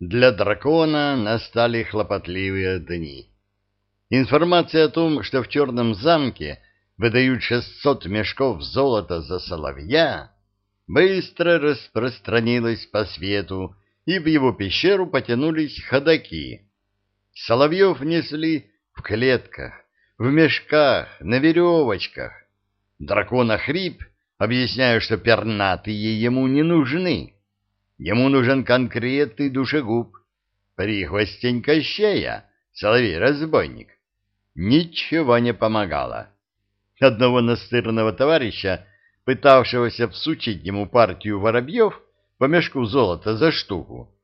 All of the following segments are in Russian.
Для дракона настали хлопотливые дни. Информация о том, что в Черном замке выдают 600 мешков золота за соловья, быстро распространилась по свету, и в его пещеру потянулись ходаки. Соловьев несли в клетках, в мешках, на веревочках. Дракон охрип, объясняя, что пернатые ему не нужны. Ему нужен конкретный душегуб, прихвостень Кощея, соловей-разбойник. Ничего не помогало. Одного настырного товарища, пытавшегося всучить ему партию воробьев по мешку золота за штуку,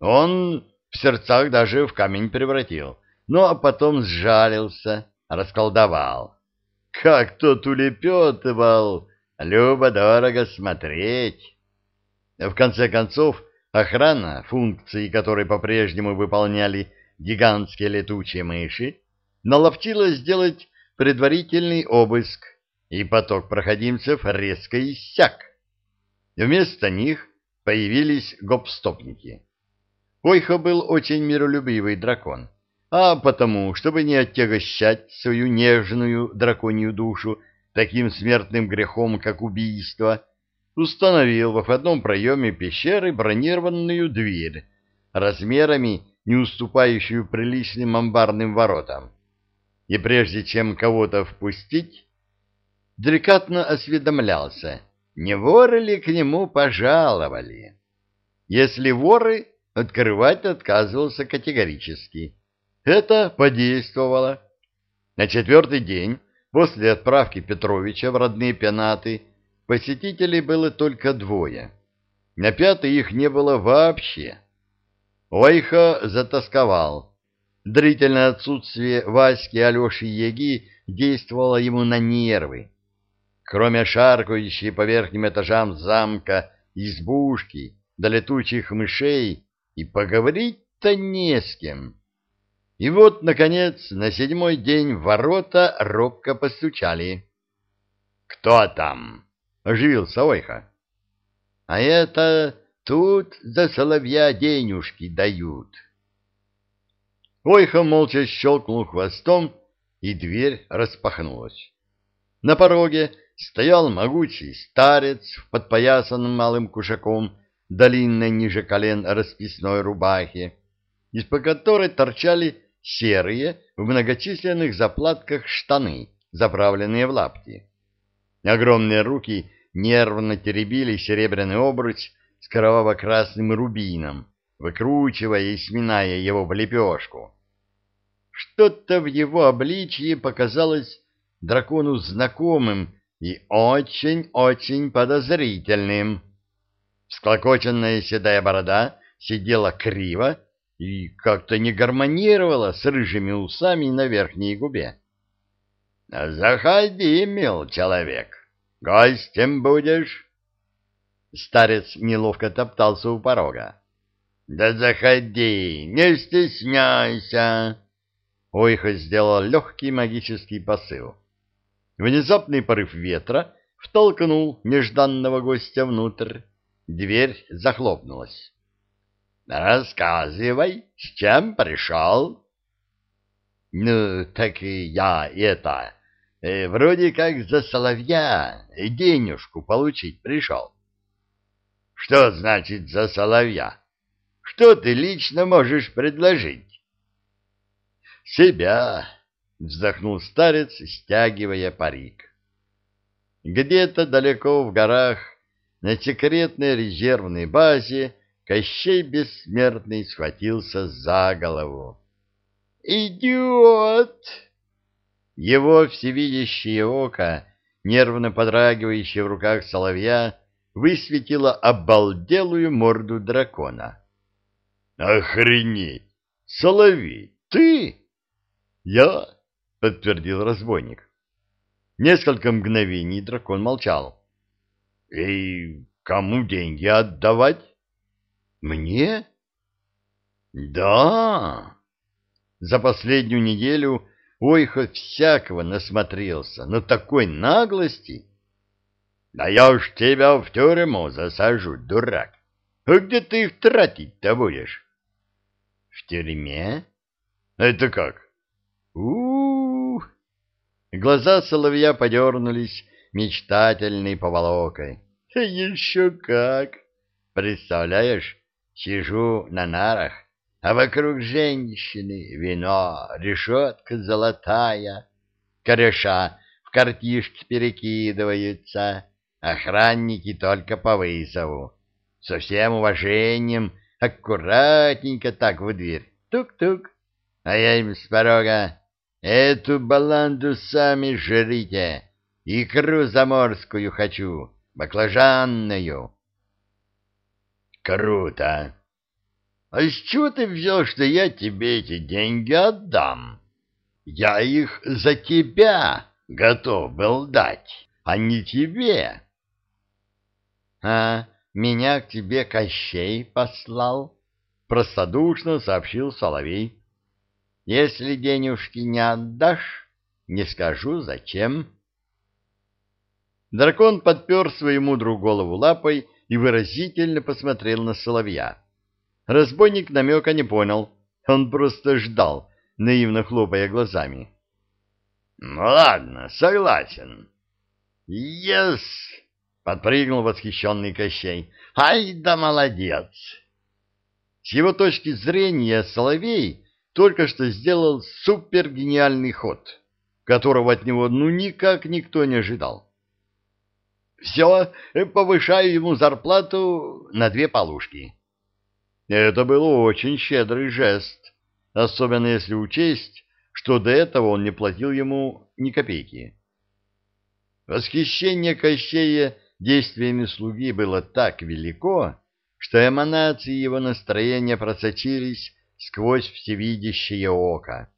он в сердцах даже в камень превратил, ну а потом сжалился, расколдовал. Как тот улепетывал, любо-дорого смотреть. В конце концов, охрана, функции которой по-прежнему выполняли гигантские летучие мыши, наловчилась сделать предварительный обыск, и поток проходимцев резко иссяк. Вместо них появились гопстопники. Ойхо был очень миролюбивый дракон, а потому, чтобы не отягощать свою нежную драконью душу таким смертным грехом, как убийство, установил во входном проеме пещеры бронированную дверь, размерами не уступающую приличным амбарным воротам. И прежде чем кого-то впустить, деликатно осведомлялся, не воры ли к нему пожаловали. Если воры, открывать отказывался категорически. Это подействовало. На четвертый день после отправки Петровича в родные пенаты Посетителей было только двое. На пятый их не было вообще. Ойха затасковал. Длительное отсутствие Васьки, Алеши и Яги действовало ему на нервы. Кроме шаркающей по верхним этажам замка избушки до летучих мышей, и поговорить-то не с кем. И вот, наконец, на седьмой день ворота робко постучали. «Кто там?» — оживился Ойха. — А это тут за соловья денежки дают. Ойха молча щелкнул хвостом, и дверь распахнулась. На пороге стоял могучий старец в подпоясанном малым кушаком, долинной ниже колен расписной рубахе, из-под которой торчали серые в многочисленных заплатках штаны, заправленные в лапти. Огромные руки нервно теребили серебряный обруч с кроваво-красным рубином, выкручивая и сминая его в лепешку. Что-то в его обличье показалось дракону знакомым и очень-очень подозрительным. Всклокоченная седая борода сидела криво и как-то не гармонировала с рыжими усами на верхней губе. Заходи, мил человек, гостем будешь. Старец неловко топтался у порога. Да заходи, не стесняйся. Ойха сделал легкий магический посыл. Внезапный порыв ветра втолкнул нежданного гостя внутрь. Дверь захлопнулась. «Рассказывай, с чем пришел?» «Ну, так и я это...» Э, вроде как за соловья денежку получить пришел. Что значит за соловья? Что ты лично можешь предложить? Себя, вздохнул старец, стягивая парик. Где-то далеко в горах, на секретной резервной базе, Кощей Бессмертный схватился за голову. «Идиот!» Его всевидящее око, нервно подрагивающее в руках соловья, высветило обалделую морду дракона. «Охренеть! Соловей, ты?» «Я?» — подтвердил разбойник. Несколько мгновений дракон молчал. «И кому деньги отдавать?» «Мне?» «Да!» За последнюю неделю Ой, хоть всякого насмотрелся, но такой наглости... Да я уж тебя в тюрьму засажу, дурак. А где ты их тратить-то будешь? В тюрьме? Это как? у у, Глаза соловья подернулись мечтательной поволокой. Еще как! Представляешь, сижу на нарах, а вокруг женщины вино, решетка золотая, кореша в картишки перекидываются, охранники только по вызову. Со всем уважением, аккуратненько так в дверь. Тук-тук. А я им с порога. Эту баланду сами жрите. Икру заморскую хочу, баклажанную. Круто. А с чего ты взял, что я тебе эти деньги отдам? Я их за тебя готов был дать, а не тебе. А меня к тебе Кощей послал, простодушно сообщил Соловей. Если денежки не отдашь, не скажу зачем. Дракон подпер свою мудрую голову лапой и выразительно посмотрел на Соловья. Разбойник намека не понял, он просто ждал, наивно хлопая глазами. — Ну ладно, согласен. — Ес! — подпрыгнул восхищенный Кощей. — Ай да молодец! С его точки зрения Соловей только что сделал супергениальный ход, которого от него ну никак никто не ожидал. Все, повышаю ему зарплату на две полушки. Это был очень щедрый жест, особенно если учесть, что до этого он не платил ему ни копейки. Восхищение Кощея действиями слуги было так велико, что эманации его настроения просочились сквозь всевидящее око.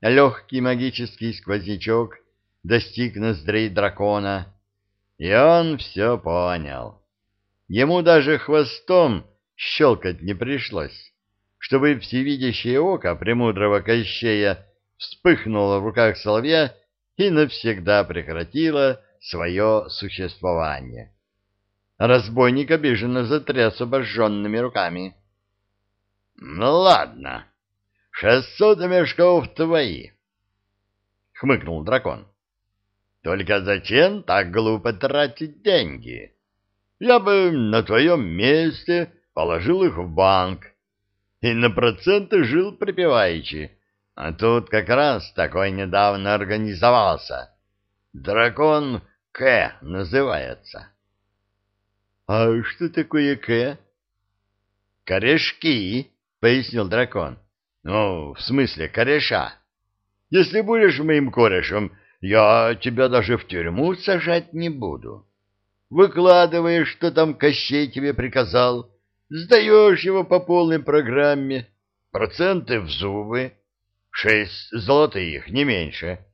Легкий магический сквознячок достиг ноздрей дракона, и он все понял. Ему даже хвостом щелкать не пришлось, чтобы всевидящее око премудрого Кощея вспыхнуло в руках соловья и навсегда прекратило свое существование. Разбойник обиженно затряс обожженными руками. — Ну ладно, шестьсот мешков твои, — хмыкнул дракон. — Только зачем так глупо тратить деньги? Я бы на твоем месте положил их в банк и на проценты жил припеваючи, а тут как раз такой недавно организовался. Дракон К называется. — А что такое К? — Корешки, — пояснил дракон. — Ну, в смысле, кореша. Если будешь моим корешем, я тебя даже в тюрьму сажать не буду. Выкладываешь, что там Кощей тебе приказал, сдаешь его по полной программе, проценты в зубы, шесть золотых, не меньше,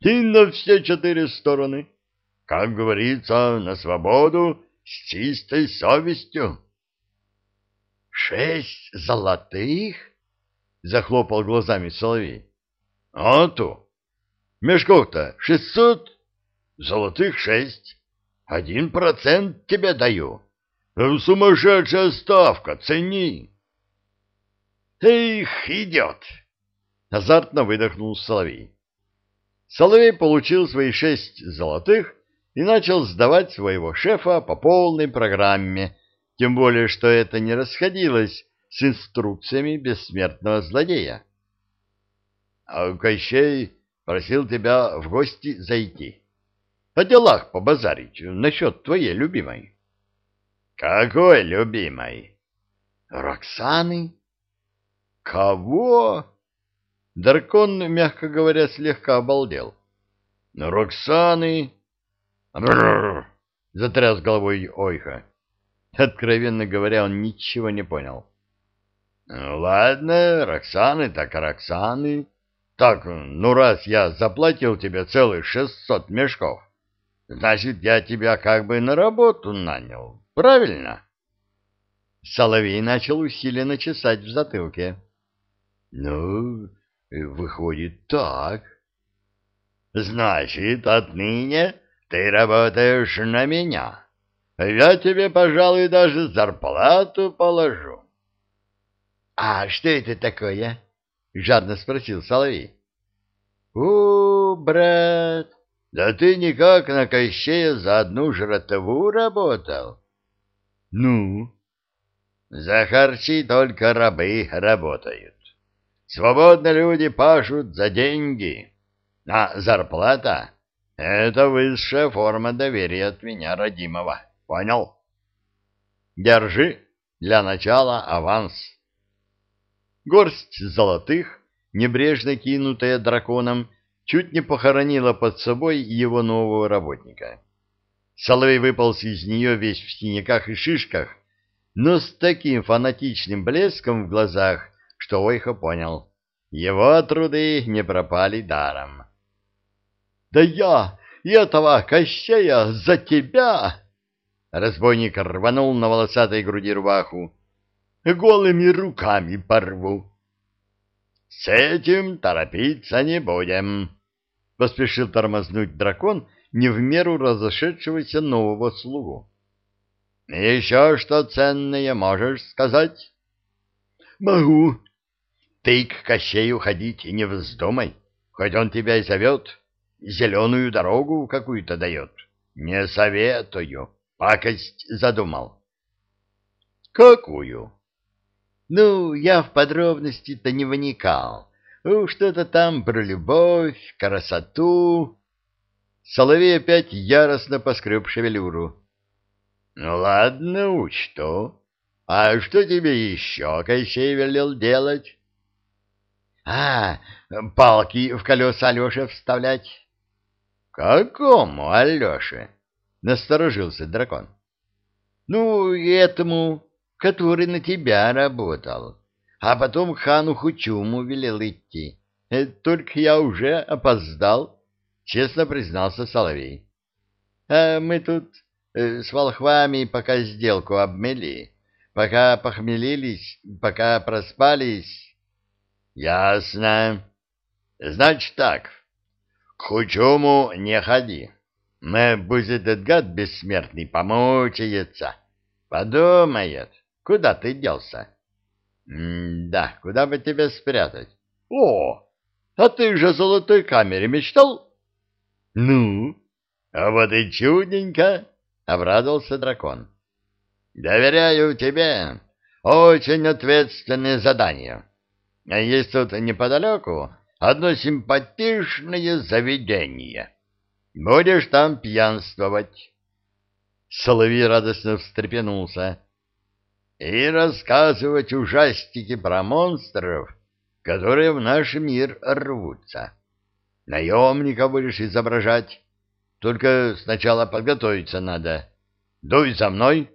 и на все четыре стороны. Как говорится, на свободу с чистой совестью. — Шесть золотых? — захлопал глазами Соловей. — А то! Мешков-то шестьсот, золотых шесть. Один процент тебе даю. Сумасшедшая ставка, цени. — Эх, идет! — азартно выдохнул Соловей. Соловей получил свои шесть золотых и начал сдавать своего шефа по полной программе, тем более, что это не расходилось с инструкциями бессмертного злодея. — А Кощей просил тебя в гости зайти. О делах побазарить насчет твоей любимой. — Какой любимой? — Роксаны. — Кого? Даркон, мягко говоря, слегка обалдел. — Роксаны Бррр! затряс головой Ойха. Откровенно говоря, он ничего не понял. Ну, ладно, Роксаны так Роксаны. Так, ну раз я заплатил тебе целых шестьсот мешков, значит, я тебя как бы на работу нанял, правильно? Соловей начал усиленно чесать в затылке. Ну, выходит так. Значит, отныне ты работаешь на меня. Я тебе, пожалуй, даже зарплату положу. А что это такое? — жадно спросил Соловей. — У, брат, да ты никак на Кощея за одну жратву работал. — Ну? — За харчи только рабы работают. Свободные люди пашут за деньги, а зарплата — это высшая форма доверия от меня, родимого. Понял? Держи для начала аванс. Горсть золотых, небрежно кинутая драконом, чуть не похоронила под собой его нового работника. Соловей выполз из нее весь в синяках и шишках, но с таким фанатичным блеском в глазах, что Ойха понял. Его труды не пропали даром. — Да я этого Кощея за тебя! Разбойник рванул на волосатой груди рубаху голыми руками порву. — С этим торопиться не будем, — поспешил тормознуть дракон не в меру разошедшегося нового слугу. — Еще что ценное можешь сказать? — Могу. Ты к Кощею ходить не вздумай, хоть он тебя и зовет, зеленую дорогу какую-то дает. Не советую, пакость задумал. — Какую? — ну, я в подробности-то не вникал. Ну, что-то там про любовь, красоту. Соловей опять яростно поскреб шевелюру. Ну, ладно, учту. А что тебе еще Кощей велел делать? А, палки в колеса Алёше вставлять. Какому Алёше? Насторожился дракон. Ну, этому который на тебя работал, а потом хану Хучуму велел идти. Э, только я уже опоздал, честно признался Соловей. А мы тут э, с волхвами пока сделку обмели, пока похмелились, пока проспались. Ясно. Значит так, к Хучуму не ходи. Мы, пусть этот гад бессмертный помучается, подумает, Куда ты делся? да, куда бы тебя спрятать? О, а ты же о золотой камере мечтал? Ну, а вот и чудненько, обрадовался дракон. Доверяю тебе. Очень ответственное задание. А есть тут неподалеку одно симпатичное заведение. Будешь там пьянствовать. Соловей радостно встрепенулся и рассказывать ужастики про монстров, которые в наш мир рвутся. Наемника будешь изображать, только сначала подготовиться надо. Дуй за мной.